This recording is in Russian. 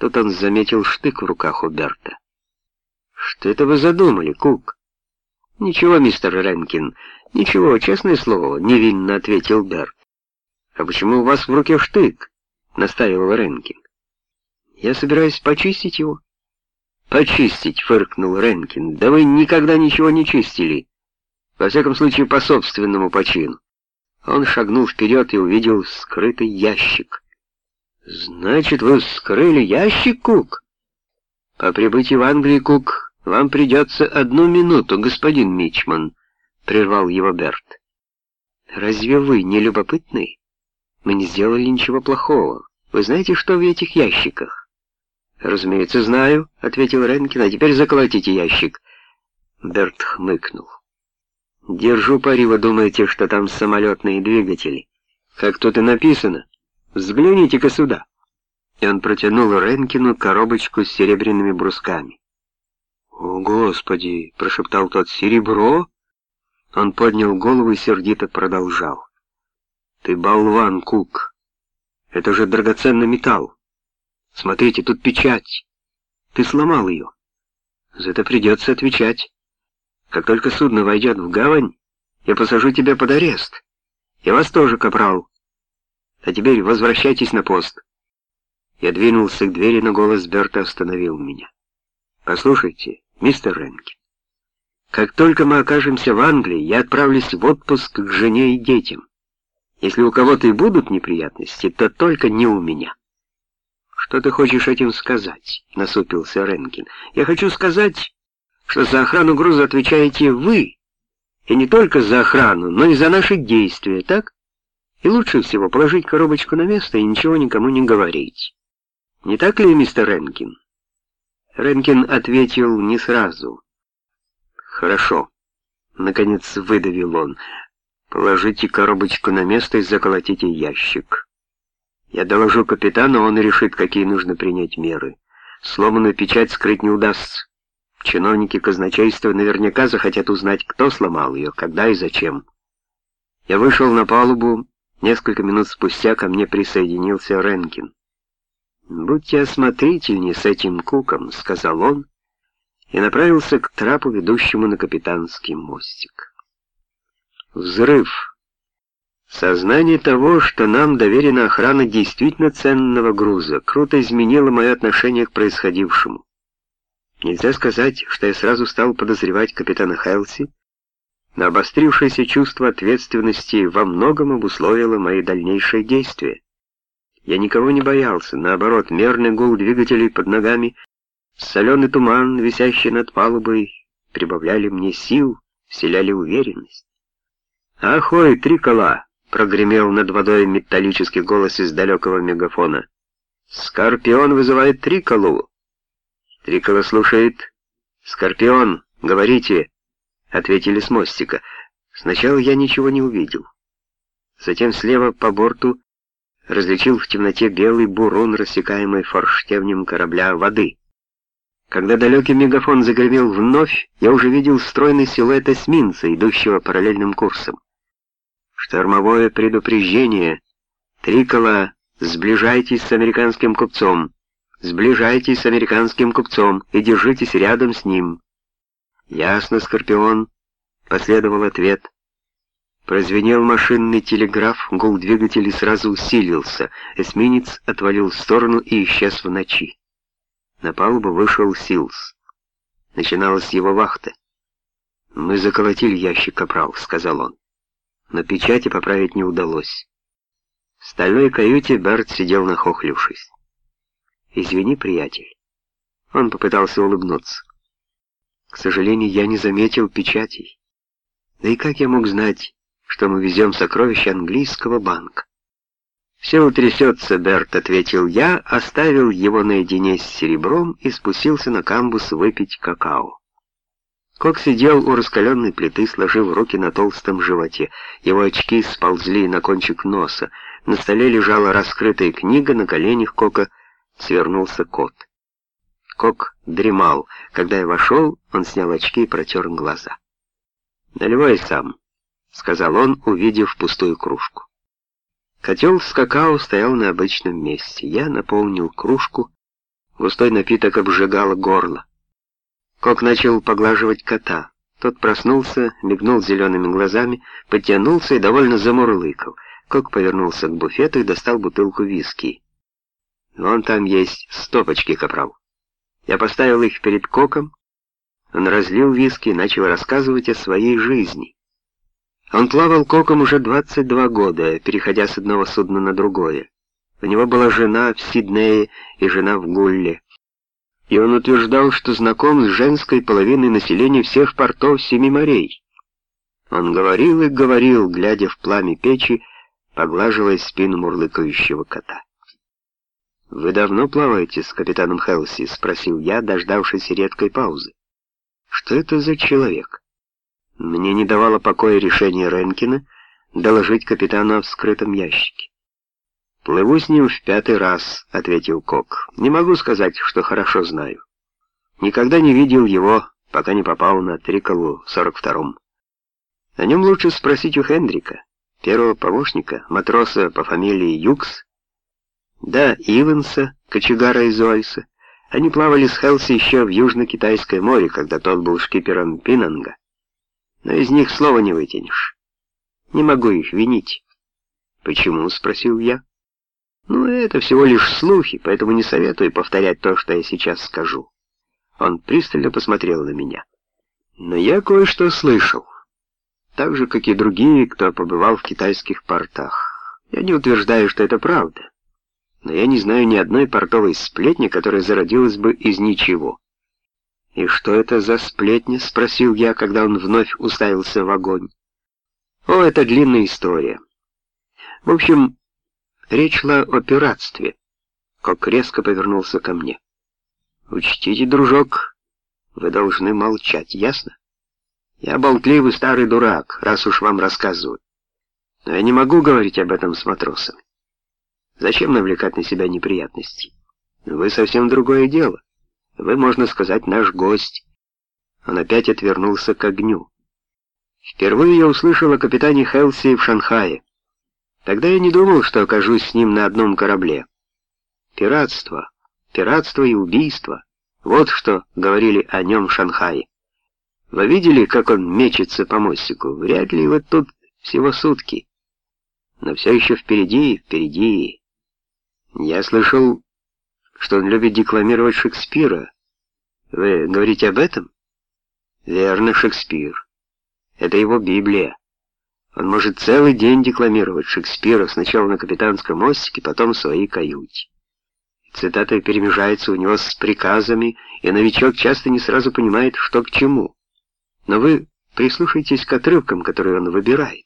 Тут он заметил штык в руках у Берта. «Что это вы задумали, Кук?» «Ничего, мистер Ренкин, ничего, честное слово», — невинно ответил Берт. «А почему у вас в руке штык?» — настаивал Ренкин. «Я собираюсь почистить его». «Почистить», — фыркнул Ренкин. «Да вы никогда ничего не чистили. Во всяком случае, по собственному почину». Он шагнул вперед и увидел скрытый ящик. «Значит, вы вскрыли ящик, Кук?» «По прибытии в Англию, Кук, вам придется одну минуту, господин Мичман», — прервал его Берт. «Разве вы не любопытный? Мы не сделали ничего плохого. Вы знаете, что в этих ящиках?» «Разумеется, знаю», — ответил Ренкин, — «а теперь заколотите ящик». Берт хмыкнул. «Держу пари, вы думаете, что там самолетные двигатели. Как тут и написано. Взгляните-ка сюда». И он протянул Ренкину коробочку с серебряными брусками. «О, Господи!» — прошептал тот. «Серебро?» Он поднял голову и сердито продолжал. «Ты болван, Кук. Это же драгоценный металл. Смотрите, тут печать. Ты сломал ее. За это придется отвечать. Как только судно войдет в гавань, я посажу тебя под арест. И вас тоже, капрал. А теперь возвращайтесь на пост. Я двинулся к двери, но голос Берта остановил меня. Послушайте, мистер Ренкин, как только мы окажемся в Англии, я отправлюсь в отпуск к жене и детям. Если у кого-то и будут неприятности, то только не у меня. «Что ты хочешь этим сказать?» — насупился Ренкин. «Я хочу сказать, что за охрану груза отвечаете вы, и не только за охрану, но и за наши действия, так?» И лучше всего положить коробочку на место и ничего никому не говорить. Не так ли, мистер Ренкин? Ренкин ответил не сразу. Хорошо. Наконец выдавил он. Положите коробочку на место и заколотите ящик. Я доложу капитану, он решит, какие нужно принять меры. Сломанную печать скрыть не удастся. Чиновники казначейства наверняка захотят узнать, кто сломал ее, когда и зачем. Я вышел на палубу, Несколько минут спустя ко мне присоединился Ренкин. «Будьте осмотрительнее с этим куком», — сказал он, и направился к трапу, ведущему на капитанский мостик. Взрыв. Сознание того, что нам доверена охрана действительно ценного груза, круто изменило мое отношение к происходившему. Нельзя сказать, что я сразу стал подозревать капитана Хелси, но обострившееся чувство ответственности во многом обусловило мои дальнейшие действия. Я никого не боялся, наоборот, мерный гул двигателей под ногами, соленый туман, висящий над палубой, прибавляли мне сил, вселяли уверенность. «Ахой, Трикола!» — прогремел над водой металлический голос из далекого мегафона. «Скорпион вызывает Триколу!» Трикола слушает. «Скорпион, говорите!» ответили с мостика. Сначала я ничего не увидел. Затем слева по борту различил в темноте белый бурун, рассекаемый форштевнем корабля воды. Когда далекий мегафон загремел вновь, я уже видел стройный силуэт эсминца, идущего параллельным курсом. Штормовое предупреждение. Трикола, сближайтесь с американским купцом. Сближайтесь с американским купцом и держитесь рядом с ним. «Ясно, Скорпион», — последовал ответ. Прозвенел машинный телеграф, гул двигателей сразу усилился. Эсминец отвалил в сторону и исчез в ночи. На палубу вышел Силс. Начиналась его вахта. «Мы заколотили ящик, капрал», — сказал он. Но печати поправить не удалось. В стальной каюте Берт сидел нахохлившись. «Извини, приятель». Он попытался улыбнуться. К сожалению, я не заметил печатей. Да и как я мог знать, что мы везем сокровища английского банка? «Все утрясется, Берт», — ответил я, оставил его наедине с серебром и спустился на камбус выпить какао. Кок сидел у раскаленной плиты, сложив руки на толстом животе. Его очки сползли на кончик носа. На столе лежала раскрытая книга, на коленях Кока свернулся кот. Кок дремал. Когда я вошел, он снял очки и протер глаза. «Наливай сам», — сказал он, увидев пустую кружку. Котел с какао стоял на обычном месте. Я наполнил кружку, Густой напиток обжигал горло. Кок начал поглаживать кота. Тот проснулся, мигнул зелеными глазами, подтянулся и довольно замурлыкал. Кок повернулся к буфету и достал бутылку виски. «Вон там есть стопочки, капрал». Я поставил их перед Коком. Он разлил виски и начал рассказывать о своей жизни. Он плавал Коком уже 22 года, переходя с одного судна на другое. У него была жена в Сиднее и жена в Гулле и он утверждал, что знаком с женской половиной населения всех портов Семи морей. Он говорил и говорил, глядя в пламя печи, поглаживая спину мурлыкающего кота. «Вы давно плаваете с капитаном Хелси?» — спросил я, дождавшись редкой паузы. «Что это за человек?» Мне не давало покоя решение Ренкина доложить капитану о вскрытом ящике. «Плыву с ним в пятый раз», — ответил Кок. «Не могу сказать, что хорошо знаю. Никогда не видел его, пока не попал на Триколу в 42-м. О нем лучше спросить у Хендрика, первого помощника, матроса по фамилии Юкс. Да, Иванса, кочегара из Уальса. Они плавали с Хелси еще в Южно-Китайское море, когда тот был шкипером Пинанга. Но из них слова не вытянешь. Не могу их винить. «Почему?» — спросил я. Ну, это всего лишь слухи, поэтому не советую повторять то, что я сейчас скажу. Он пристально посмотрел на меня. Но я кое-что слышал. Так же, как и другие, кто побывал в китайских портах. Я не утверждаю, что это правда. Но я не знаю ни одной портовой сплетни, которая зародилась бы из ничего. «И что это за сплетня?» — спросил я, когда он вновь уставился в огонь. «О, это длинная история. В общем, Речь шла о пиратстве. Кок резко повернулся ко мне. «Учтите, дружок, вы должны молчать, ясно? Я болтливый старый дурак, раз уж вам рассказываю. Но я не могу говорить об этом с матросами. Зачем навлекать на себя неприятности? Вы совсем другое дело. Вы, можно сказать, наш гость». Он опять отвернулся к огню. Впервые я услышал о капитане Хелси в Шанхае. Тогда я не думал, что окажусь с ним на одном корабле. Пиратство, пиратство и убийство — вот что говорили о нем в Шанхае. Вы видели, как он мечется по мостику? Вряд ли вот тут всего сутки. Но все еще впереди, впереди. Я слышал, что он любит декламировать Шекспира. Вы говорите об этом? Верно, Шекспир. Это его Библия. Он может целый день декламировать Шекспира сначала на капитанском мостике, потом в своей каюте. Цитаты перемежаются у него с приказами, и новичок часто не сразу понимает, что к чему. Но вы прислушайтесь к отрывкам, которые он выбирает.